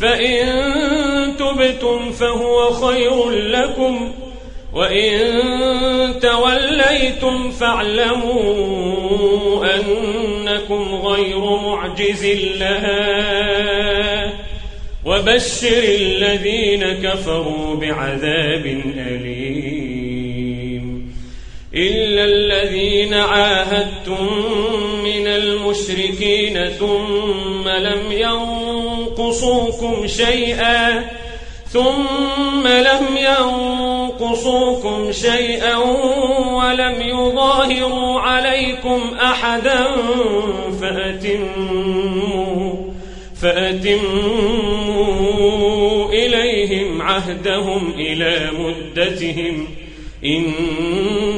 فإن تبتم فهو خير لكم وإن توليتم فاعلموا أنكم غير معجز الله وبشر الذين كفروا بعذاب أليم. إلا الذين عاهدتم من المشركين ثم لم ينقصوكم شيئا ثم لم ينقصوكم شيئا ولم يظاهروا عليكم أحدا فأتموا فأتموا إليهم عهدهم إلى مدتهم. إن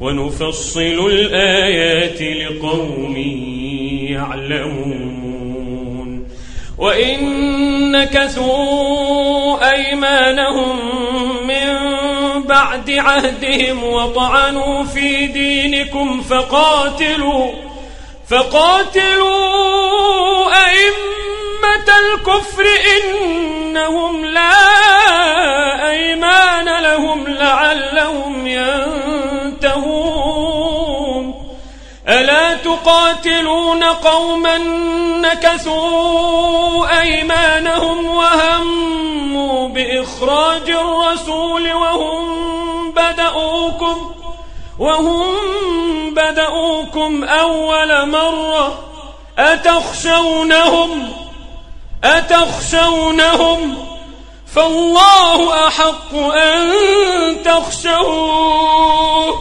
ونفصل الآيات لقوم يعلمون. وإن نكثوا أيمانهم من بعد عهدهم وطعنوا في دينكم فقاتلوا فقاتلوا أئمة الكفر إنهم لا أيمان لهم لعلهم ينتهون ألا تقاتلون قوما نكثوا أيمانهم وهموا بإخراج الرسول وهم بدأوكم وهم بدأوكم أول مرة. أتخشونهم؟ أتخشونهم؟ فالله أحق أن تخشوه.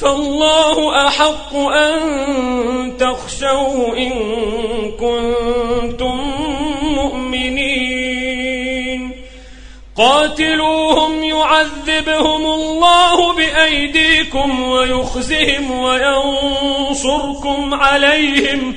فالله أحق أن تخشوه إن كنتم مؤمنين. قاتلوهم يعذبهم الله بأيديكم ويخزهم وينصركم عليهم.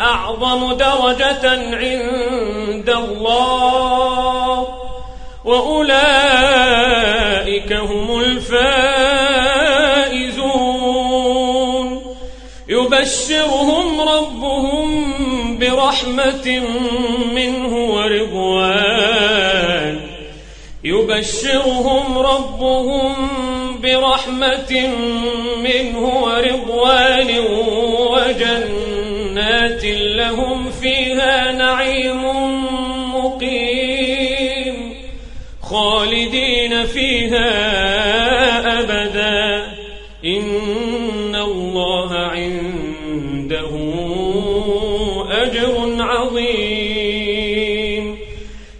أعظم درجة عند الله وأولئك هم الفائزون. يبشرهم ربهم برحمة منه ورضوان. يبشرهم ربهم برحمة منه ورضوان وجنات لهم فيها نعيم مقيم خالدين فيها أبدا. إن الله عنده أجر عظيم.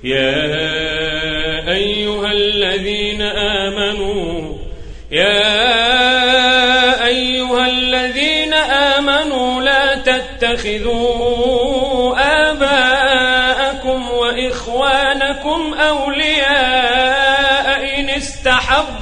يا أيها الذين آمنوا يا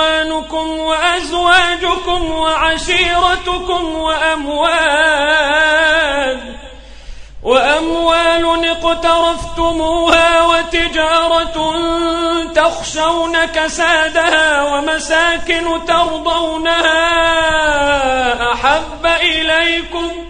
وإخوانكم وأزواجكم وعشيرتكم وأموال وأموال اقترفتموها وتجارة تخشون كسادها ومساكن ترضونها أحب إليكم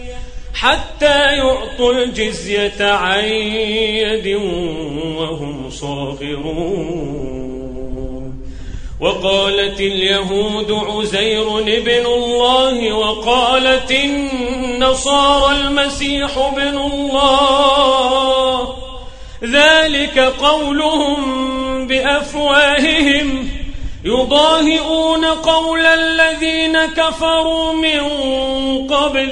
حتى يعطوا الجزية عن يد وهم صاغرون. وقالت اليهود عزير ابن الله وقالت النصارى المسيح ابن الله. ذلك قولهم بأفواههم. يضاهئون قول الذين كفروا من قبل.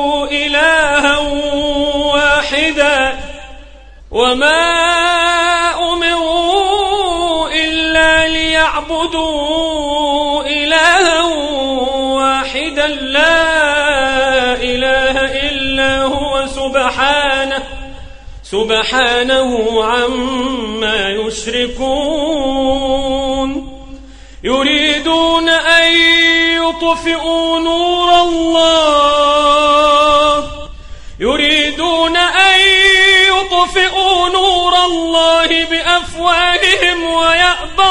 إلها واحدا وما أمروا إلا ليعبدوا إلها واحدا لا إله إلا هو سبحانه سبحانه عما يشركون يريدون أن يطفئوا نور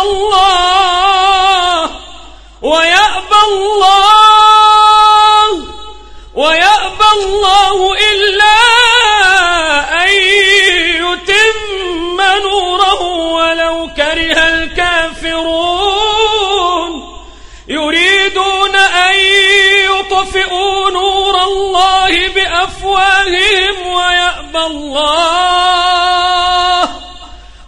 الله ويأبى الله ويأبى الله إلا أن يتم نوره ولو كره الكافرون. يريدون أن يطفئوا نور الله بأفواههم ويأبى الله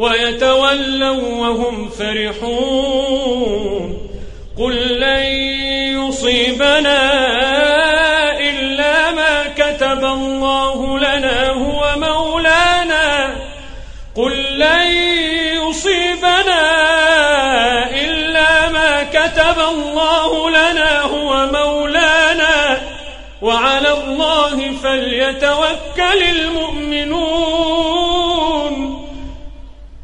ويتولوا وهم فرحون. قل لن يصيبنا إلا ما كتب الله لنا هو مولانا. قل لن يصيبنا كتب الله لنا هو مولانا. وعلى الله فليتوكل المؤمنون.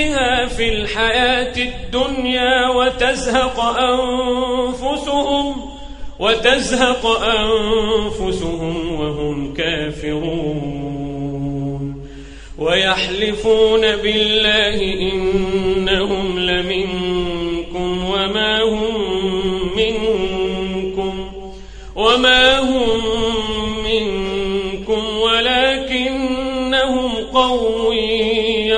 بها في الحياة الدنيا وتزهق أنفسهم وتزهق أنفسهم وهم كافرون. ويحلفون بالله إنهم لمنكم وما هم منكم وما هم منكم ولكنهم قوم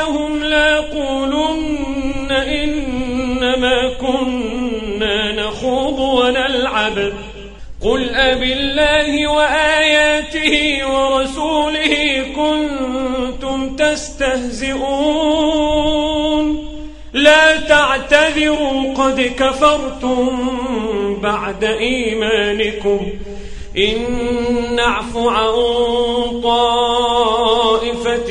سألتهم ليقولن إنما كنا نخوض ونلعب. قل أبالله وآياته ورسوله كنتم تستهزئون. لا تعتذروا قد كفرتم بعد إيمانكم. إن نعف عن طائفة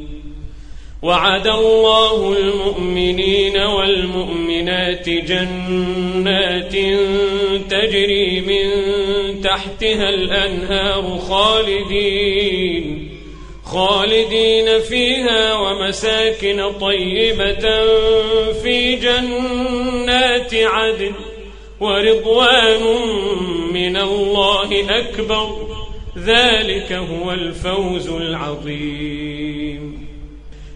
وعد الله المؤمنين والمؤمنات جنات تجري من تحتها الأنهار خالدين خالدين فيها ومساكن طيبة في جنات عدن ورضوان من الله أكبر ذلك هو الفوز العظيم.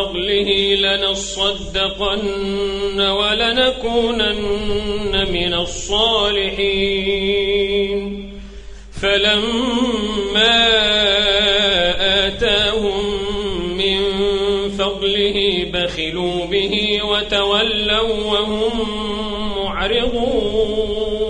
فضله لنصدقن ولنكونن من الصالحين. فلما آتاهم من فضله بخلوا به وتولوا وهم معرضون.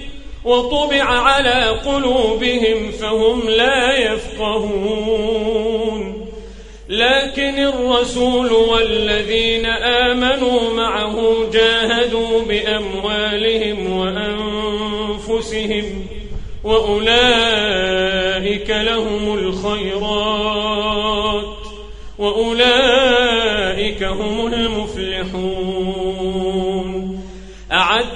وطبع على قلوبهم فهم لا يفقهون. لكن الرسول والذين آمنوا معه جاهدوا بأموالهم وأنفسهم وأولئك لهم الخيرات وأولئك هم المفلحون.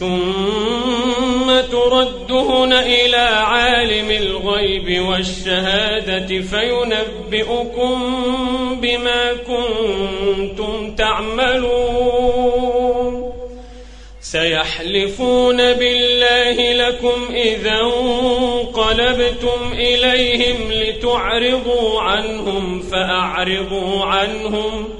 ثم تردون إلى عالم الغيب والشهادة فينبئكم بما كنتم تعملون. سيحلفون بالله لكم إذا انقلبتم إليهم لتعرضوا عنهم فأعرضوا عنهم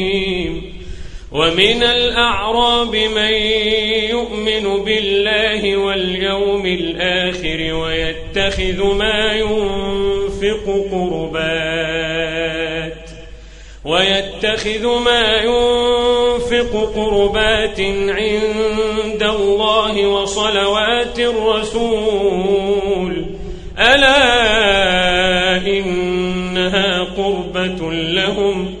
ومن الأعراب من يؤمن بالله واليوم الآخر ويتخذ ما ينفق قربات ويتخذ ما ينفق قربات عند الله وصلوات الرسول. ألا إنها قربة لهم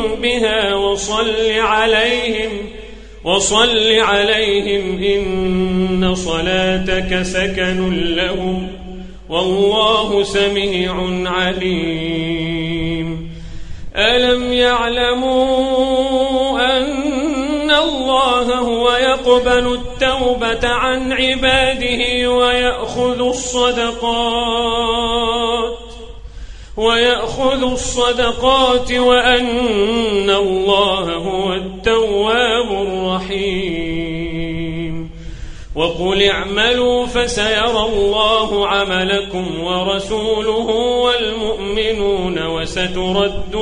بها وصل عليهم وصل عليهم إن صلاتك سكن لهم والله سميع عليم. ألم يعلموا أن الله هو يقبل التوبة عن عباده ويأخذ الصدقات؟ ويأخذ الصدقات وأن الله هو التواب الرحيم. وقل اعملوا فسيرى الله عملكم ورسوله والمؤمنون وستردون.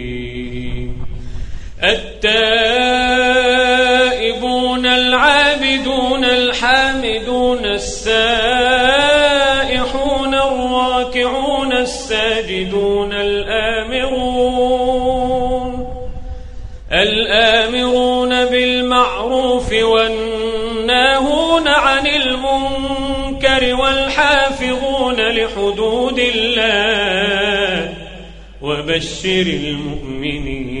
التائبون العابدون الحامدون السائحون الراكعون الساجدون الآمرون الآمرون بالمعروف والناهون عن المنكر والحافظون لحدود حدود الله وبشر المؤمنين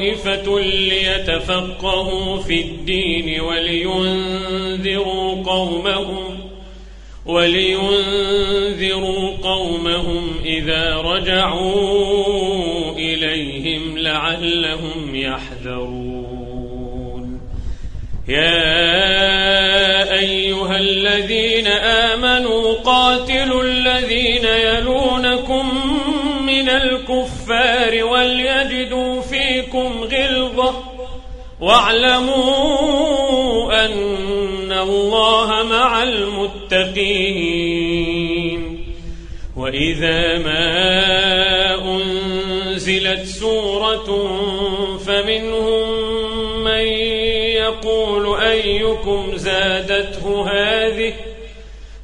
طائفة ليتفقهوا في الدين ولينذروا قومهم ولينذروا قومهم إذا رجعوا إليهم لعلهم يحذرون. يا أيها الذين آمنوا قاتلوا الذين يلونكم الكفار وليجدوا فيكم غلظة واعلموا أن الله مع المتقين. وإذا ما أنزلت سورة فمنهم من يقول أيكم زادته هذه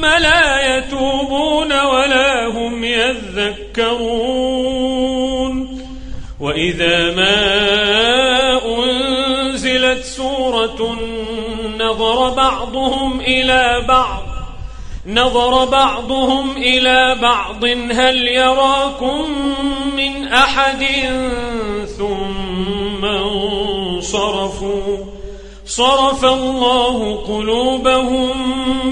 ثم لا يتوبون ولا هم يذكرون. وإذا ما أنزلت سورة نظر بعضهم إلى بعض نظر بعضهم إلى بعض هل يراكم من أحد ثم انصرفوا؟ صرف الله قلوبهم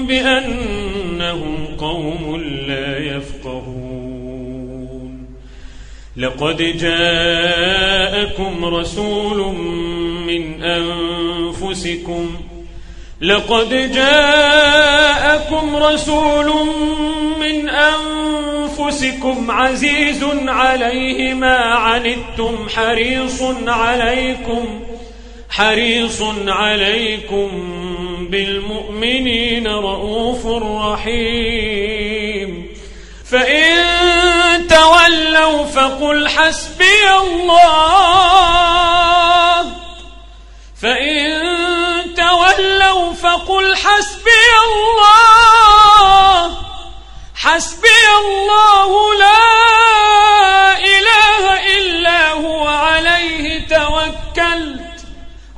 بأنهم قوم لا يفقهون. لقد جاءكم رسول من أنفسكم. لقد جاءكم رسول من أنفسكم عزيز عليه ما عنتم حريص عليكم. حريص عليكم بالمؤمنين رؤوف رحيم. فإن تولوا فقل حسبي الله. فإن تولوا فقل حسبي الله. حسبي الله لا إله إلا هو عليه توكلت.